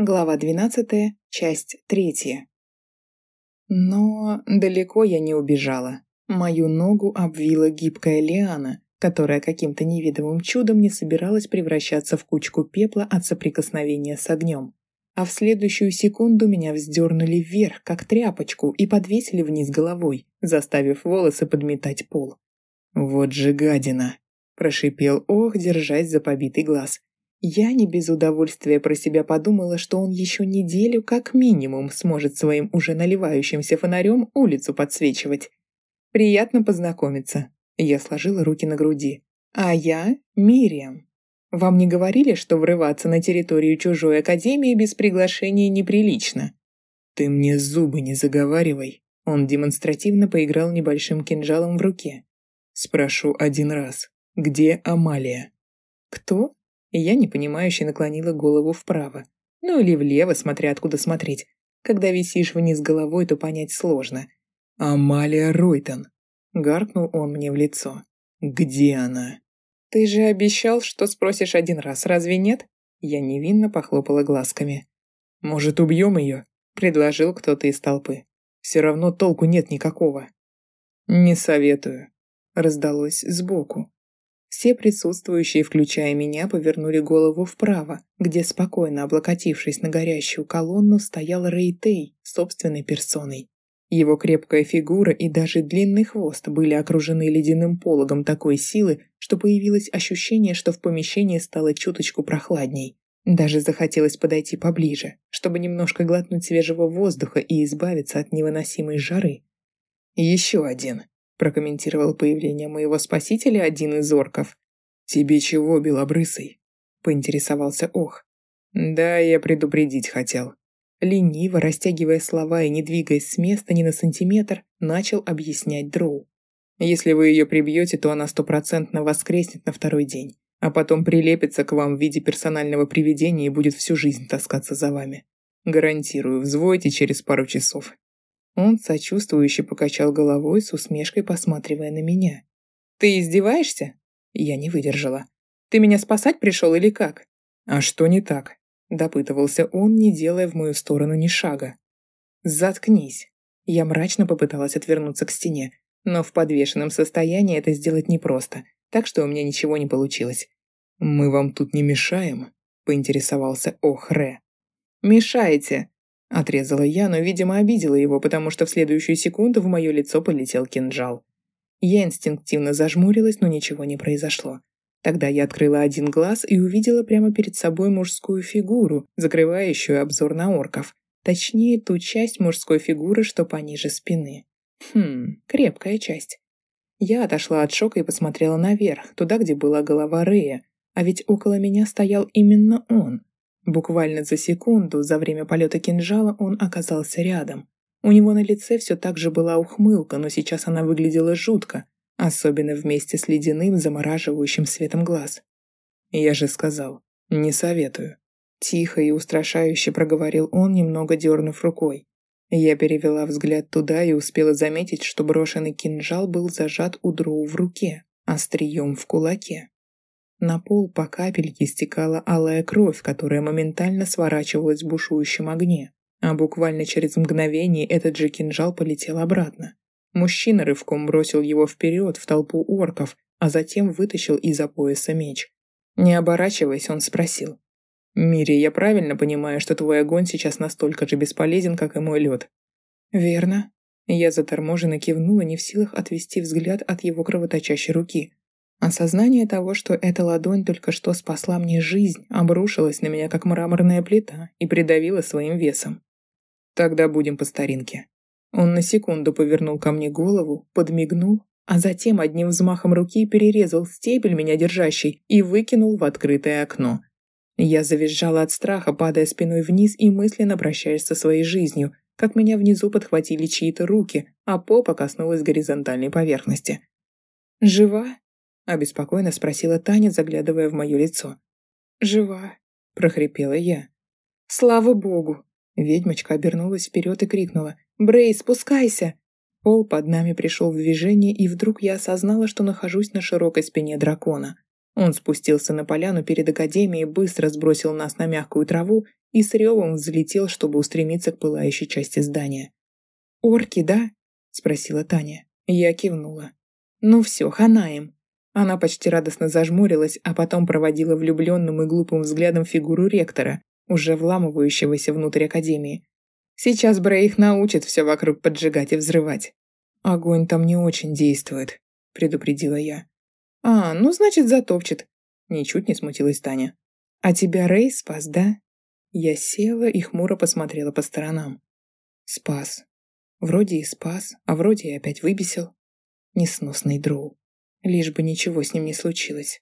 Глава 12, часть 3. Но далеко я не убежала. Мою ногу обвила гибкая лиана, которая каким-то невидимым чудом не собиралась превращаться в кучку пепла от соприкосновения с огнем. А в следующую секунду меня вздернули вверх, как тряпочку, и подвесили вниз головой, заставив волосы подметать пол. «Вот же гадина!» – прошипел Ох, держась за побитый глаз. Я не без удовольствия про себя подумала, что он еще неделю как минимум сможет своим уже наливающимся фонарем улицу подсвечивать. Приятно познакомиться. Я сложила руки на груди. А я Мириам. Вам не говорили, что врываться на территорию чужой академии без приглашения неприлично? Ты мне зубы не заговаривай. Он демонстративно поиграл небольшим кинжалом в руке. Спрошу один раз. Где Амалия? Кто? Я непонимающе наклонила голову вправо. Ну или влево, смотря откуда смотреть. Когда висишь вниз головой, то понять сложно. «Амалия Ройтон!» Гаркнул он мне в лицо. «Где она?» «Ты же обещал, что спросишь один раз, разве нет?» Я невинно похлопала глазками. «Может, убьем ее?» Предложил кто-то из толпы. «Все равно толку нет никакого». «Не советую», раздалось сбоку. Все присутствующие, включая меня, повернули голову вправо, где, спокойно облокотившись на горящую колонну, стоял Рейтей собственной персоной. Его крепкая фигура и даже длинный хвост были окружены ледяным пологом такой силы, что появилось ощущение, что в помещении стало чуточку прохладней. Даже захотелось подойти поближе, чтобы немножко глотнуть свежего воздуха и избавиться от невыносимой жары. Еще один прокомментировал появление моего спасителя один из орков. «Тебе чего, белобрысый?» – поинтересовался Ох. «Да, я предупредить хотел». Лениво, растягивая слова и не двигаясь с места ни на сантиметр, начал объяснять Дроу. «Если вы ее прибьете, то она стопроцентно воскреснет на второй день, а потом прилепится к вам в виде персонального привидения и будет всю жизнь таскаться за вами. Гарантирую, взвойте через пару часов. Он сочувствующе покачал головой с усмешкой, посматривая на меня. «Ты издеваешься?» Я не выдержала. «Ты меня спасать пришел или как?» «А что не так?» Допытывался он, не делая в мою сторону ни шага. «Заткнись!» Я мрачно попыталась отвернуться к стене, но в подвешенном состоянии это сделать непросто, так что у меня ничего не получилось. «Мы вам тут не мешаем?» — поинтересовался Охре. «Мешаете!» Отрезала я, но, видимо, обидела его, потому что в следующую секунду в мое лицо полетел кинжал. Я инстинктивно зажмурилась, но ничего не произошло. Тогда я открыла один глаз и увидела прямо перед собой мужскую фигуру, закрывающую обзор на орков. Точнее, ту часть мужской фигуры, что пониже спины. Хм, крепкая часть. Я отошла от шока и посмотрела наверх, туда, где была голова Рея. А ведь около меня стоял именно он. Буквально за секунду, за время полета кинжала, он оказался рядом. У него на лице все так же была ухмылка, но сейчас она выглядела жутко, особенно вместе с ледяным, замораживающим светом глаз. «Я же сказал, не советую». Тихо и устрашающе проговорил он, немного дернув рукой. Я перевела взгляд туда и успела заметить, что брошенный кинжал был зажат у Дроу в руке, острием в кулаке. На пол по капельке стекала алая кровь, которая моментально сворачивалась в бушующем огне. А буквально через мгновение этот же кинжал полетел обратно. Мужчина рывком бросил его вперед в толпу орков, а затем вытащил из-за пояса меч. Не оборачиваясь, он спросил. «Мири, я правильно понимаю, что твой огонь сейчас настолько же бесполезен, как и мой лед?» «Верно». Я заторможенно кивнула, не в силах отвести взгляд от его кровоточащей руки. Осознание того, что эта ладонь только что спасла мне жизнь, обрушилось на меня, как мраморная плита, и придавило своим весом. Тогда будем по старинке. Он на секунду повернул ко мне голову, подмигнул, а затем одним взмахом руки перерезал стебель, меня держащий, и выкинул в открытое окно. Я завизжала от страха, падая спиной вниз и мысленно прощаясь со своей жизнью, как меня внизу подхватили чьи-то руки, а попа коснулась горизонтальной поверхности. «Жива?» Обеспокоенно спросила Таня, заглядывая в мое лицо. «Жива», — прохрипела я. «Слава богу!» Ведьмочка обернулась вперед и крикнула. «Брей, спускайся!» Пол под нами пришел в движение, и вдруг я осознала, что нахожусь на широкой спине дракона. Он спустился на поляну перед академией, быстро сбросил нас на мягкую траву и с ревом взлетел, чтобы устремиться к пылающей части здания. «Орки, да?» — спросила Таня. Я кивнула. «Ну все, хана им». Она почти радостно зажмурилась, а потом проводила влюбленным и глупым взглядом фигуру ректора, уже вламывающегося внутрь академии. Сейчас Брей их научит все вокруг поджигать и взрывать. «Огонь там не очень действует», — предупредила я. «А, ну, значит, затопчет», — ничуть не смутилась Таня. «А тебя Рэй спас, да?» Я села и хмуро посмотрела по сторонам. Спас. Вроде и спас, а вроде и опять выбесил. Несносный дроу. Лишь бы ничего с ним не случилось.